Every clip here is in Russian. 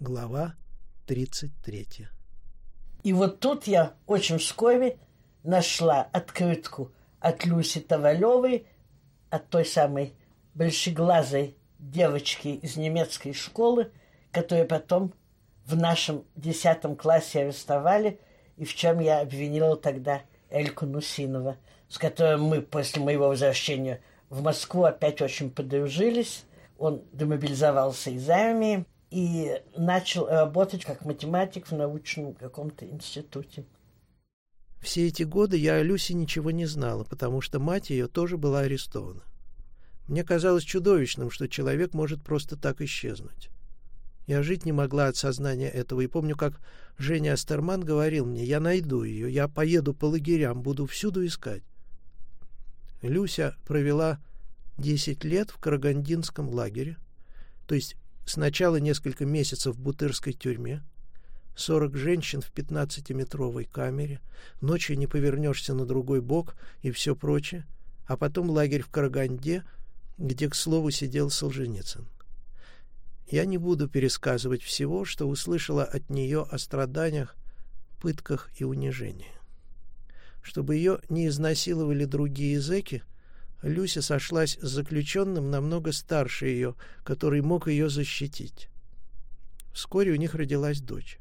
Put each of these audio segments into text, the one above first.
Глава 33. И вот тут я очень вскоре нашла открытку от Люси Tavalевой, от той самой большеглазой девочки из немецкой школы, которую потом в нашем десятом классе арестовали, и в чем я обвинила тогда Эльку Нусинова, с которым мы после моего возвращения в Москву опять очень подружились. Он демобилизовался из армии и начал работать как математик в научном каком-то институте. Все эти годы я о Люсе ничего не знала, потому что мать ее тоже была арестована. Мне казалось чудовищным, что человек может просто так исчезнуть. Я жить не могла от сознания этого, и помню, как Женя Астерман говорил мне, я найду ее, я поеду по лагерям, буду всюду искать. Люся провела 10 лет в Карагандинском лагере, то есть сначала несколько месяцев в Бутырской тюрьме, 40 женщин в 15-метровой камере, ночью не повернешься на другой бок и все прочее, а потом лагерь в Караганде, где, к слову, сидел Солженицын. Я не буду пересказывать всего, что услышала от нее о страданиях, пытках и унижении. Чтобы ее не изнасиловали другие зэки, Люся сошлась с заключенным намного старше ее, который мог ее защитить. Вскоре у них родилась дочь.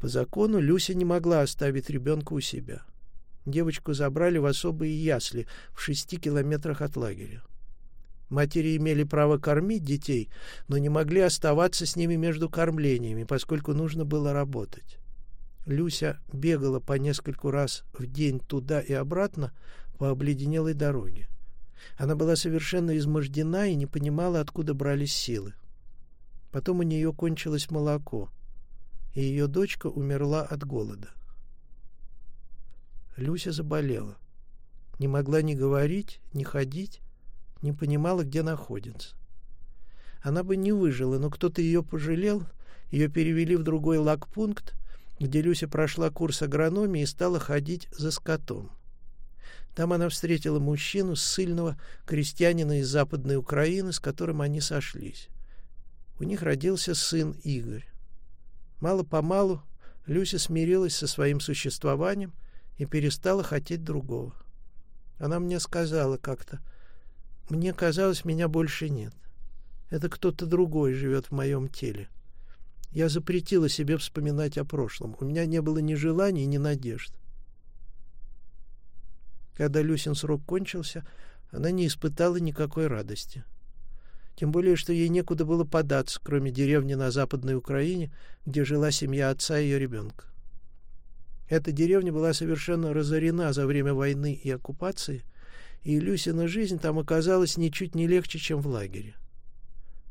По закону Люся не могла оставить ребенка у себя. Девочку забрали в особые ясли в шести километрах от лагеря. Матери имели право кормить детей, но не могли оставаться с ними между кормлениями, поскольку нужно было работать. Люся бегала по нескольку раз в день туда и обратно по обледенелой дороге. Она была совершенно измождена и не понимала, откуда брались силы. Потом у нее кончилось молоко, и ее дочка умерла от голода. Люся заболела. Не могла ни говорить, ни ходить, не понимала, где находится. Она бы не выжила, но кто-то ее пожалел, ее перевели в другой лагпункт, где Люся прошла курс агрономии и стала ходить за скотом. Там она встретила мужчину, ссыльного крестьянина из Западной Украины, с которым они сошлись. У них родился сын Игорь. Мало-помалу Люся смирилась со своим существованием и перестала хотеть другого. Она мне сказала как-то, «Мне казалось, меня больше нет. Это кто-то другой живет в моем теле. Я запретила себе вспоминать о прошлом. У меня не было ни желаний, ни надежд. Когда Люсин срок кончился, она не испытала никакой радости. Тем более, что ей некуда было податься, кроме деревни на Западной Украине, где жила семья отца и ее ребенка. Эта деревня была совершенно разорена за время войны и оккупации, и Люсина жизнь там оказалась ничуть не легче, чем в лагере.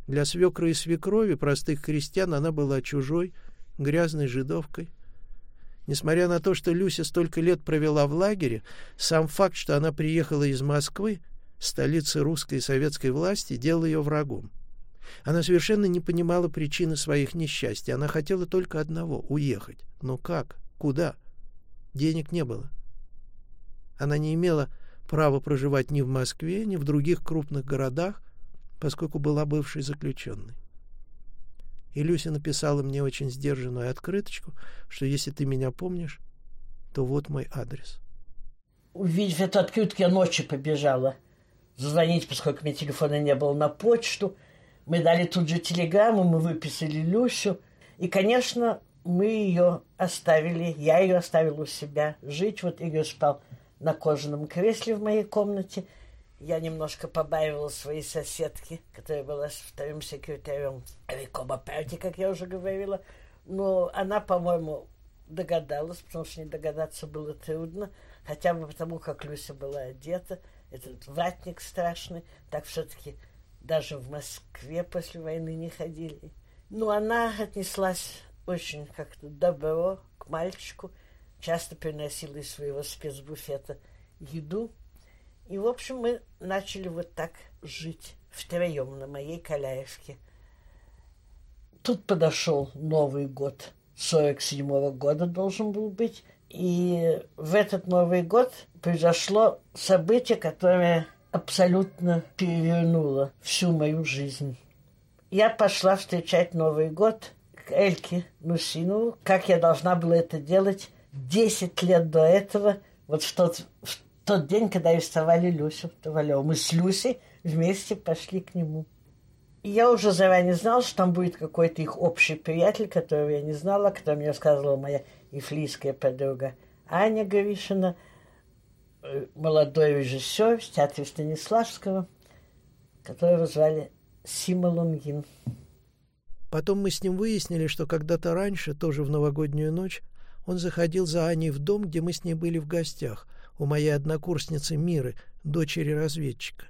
Для свекра и свекрови, простых крестьян, она была чужой, грязной жидовкой. Несмотря на то, что Люся столько лет провела в лагере, сам факт, что она приехала из Москвы, столицы русской и советской власти, делал ее врагом. Она совершенно не понимала причины своих несчастий. Она хотела только одного — уехать. Но как? Куда? Денег не было. Она не имела права проживать ни в Москве, ни в других крупных городах, поскольку была бывшей заключенной. И Люся написала мне очень сдержанную открыточку, что если ты меня помнишь, то вот мой адрес. Увидев эту открытку, я ночью побежала звонить, поскольку меня телефона не было, на почту. Мы дали тут же телеграмму, мы выписали Люсю. И, конечно, мы ее оставили, я ее оставила у себя жить. Вот Игорь спал на кожаном кресле в моей комнате – я немножко побаивала своей соседки, которая была вторым секретарем Рикома партии, как я уже говорила. Но она, по-моему, догадалась, потому что не догадаться было трудно, хотя бы потому, как Люся была одета, этот ватник страшный, так все-таки даже в Москве после войны не ходили. Но она отнеслась очень как-то добро к мальчику, часто приносила из своего спецбуфета еду, и, в общем, мы начали вот так жить втроем на моей Каляевке. Тут подошел Новый год, 47-го года должен был быть. И в этот Новый год произошло событие, которое абсолютно перевернуло всю мою жизнь. я пошла встречать Новый год к Эльке Нусину, как я должна была это делать 10 лет до этого, вот в тот, в тот день, когда арестовали Люсю Tavalеву. Мы с Люсей вместе пошли к нему. И я уже заранее знала, что там будет какой-то их общий приятель, которого я не знала, который мне рассказывала моя ифлийская подруга Аня Гришина, э, молодой режиссер в театре Станиславского, которого звали Сима Лунгин. Потом мы с ним выяснили, что когда-то раньше, тоже в новогоднюю ночь, он заходил за Аней в дом, где мы с ней были в гостях, у моей однокурсницы Миры, дочери разведчика.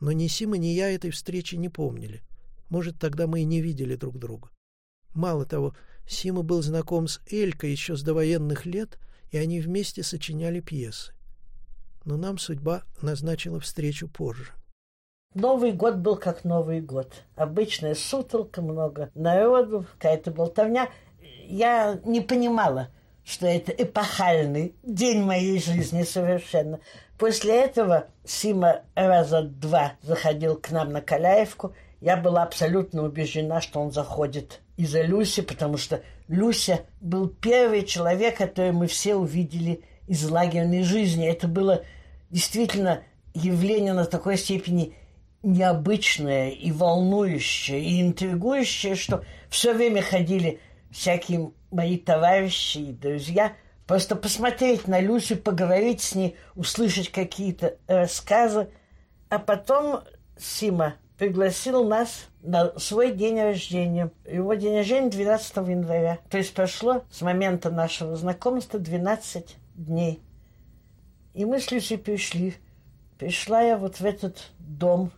Но ни Сима, ни я этой встречи не помнили. Может, тогда мы и не видели друг друга. Мало того, Сима был знаком с Элькой еще с довоенных лет, и они вместе сочиняли пьесы. Но нам судьба назначила встречу позже. Новый год был как Новый год. Обычная сутолка, много народу, какая-то болтовня. Я не понимала, что это эпохальный день моей жизни совершенно. После этого Сима раза два заходил к нам на Каляевку. Я была абсолютно убеждена, что он заходит из-за Люси, потому что Люся был первый человек, который мы все увидели из лагерной жизни. Это было действительно явление на такой степени необычное и волнующее, и интригующее, что все время ходили всякие мои товарищи и друзья просто посмотреть на Люсю, поговорить с ней, услышать какие-то рассказы. А потом Сима пригласил нас на свой день рождения. Его день рождения 12 января. То есть прошло с момента нашего знакомства 12 дней. И мы с Люсей пришли. Пришла я вот в этот дом,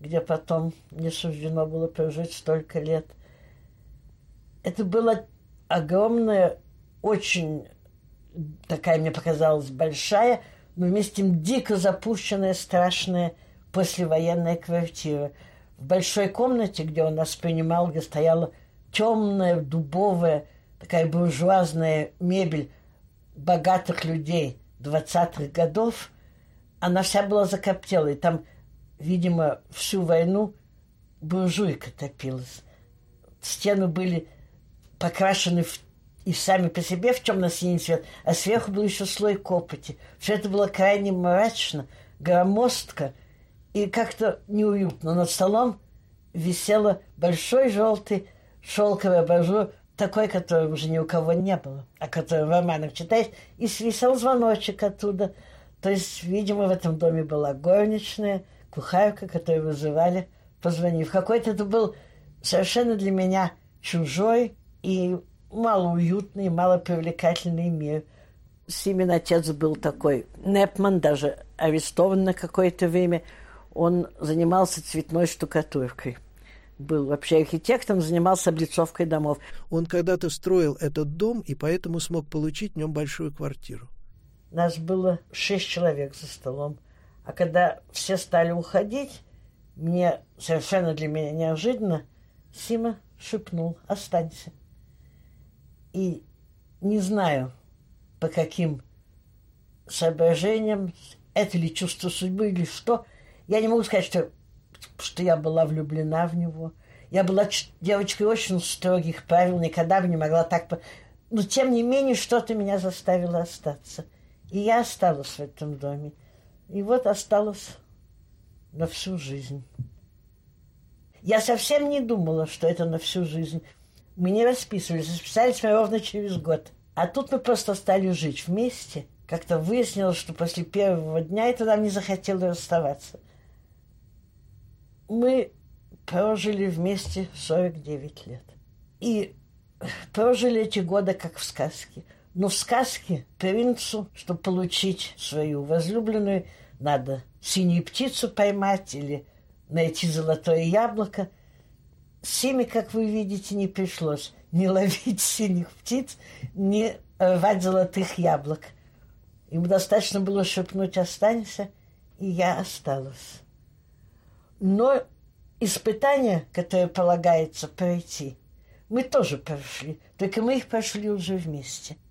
где потом не суждено было прожить столько лет. Это была огромная, очень такая, мне показалась, большая, но вместе дико запущенная, страшная послевоенная квартира. В большой комнате, где он нас принимал, где стояла темная, дубовая, такая буржуазная мебель богатых людей 20-х годов, она вся была закоптела. И там видимо, всю войну буржуйка топилась. Стены были покрашены в, и сами по себе в темно-синий цвет, а сверху был еще слой копоти. Все это было крайне мрачно, громоздко и как-то неуютно. Над столом висело большой желтый шелковый абажур, такой, который уже ни у кого не было, а который в романах читаешь, и свисел звоночек оттуда. То есть, видимо, в этом доме была горничная – кухарка, которую вызывали, позвонив. Какой-то это был совершенно для меня чужой и малоуютный, малопривлекательный мир. Симин отец был такой Непман, даже арестован на какое-то время. Он занимался цветной штукатуркой. Был вообще архитектором, занимался облицовкой домов. Он когда-то строил этот дом и поэтому смог получить в нем большую квартиру. Нас было шесть человек за столом. А когда все стали уходить, мне совершенно для меня неожиданно Сима шепнул «Останься». И не знаю, по каким соображениям, это ли чувство судьбы или что, я не могу сказать, что, что я была влюблена в него. Я была девочкой очень строгих правил, никогда бы не могла так... Но, тем не менее, что-то меня заставило остаться. И я осталась в этом доме. И вот осталось на всю жизнь. Я совсем не думала, что это на всю жизнь. Мы не расписывались, расписались мы ровно через год. А тут мы просто стали жить вместе. Как-то выяснилось, что после первого дня это нам не захотело расставаться. Мы прожили вместе 49 лет. И прожили эти годы как в сказке – но в сказке принцу, чтобы получить свою возлюбленную, надо синюю птицу поймать или найти золотое яблоко. Семи, как вы видите, не пришлось не ловить синих птиц, не рвать золотых яблок. Ему достаточно было шепнуть «останься», и я осталась. Но испытания, которые полагается пройти, мы тоже прошли, только мы их прошли уже вместе –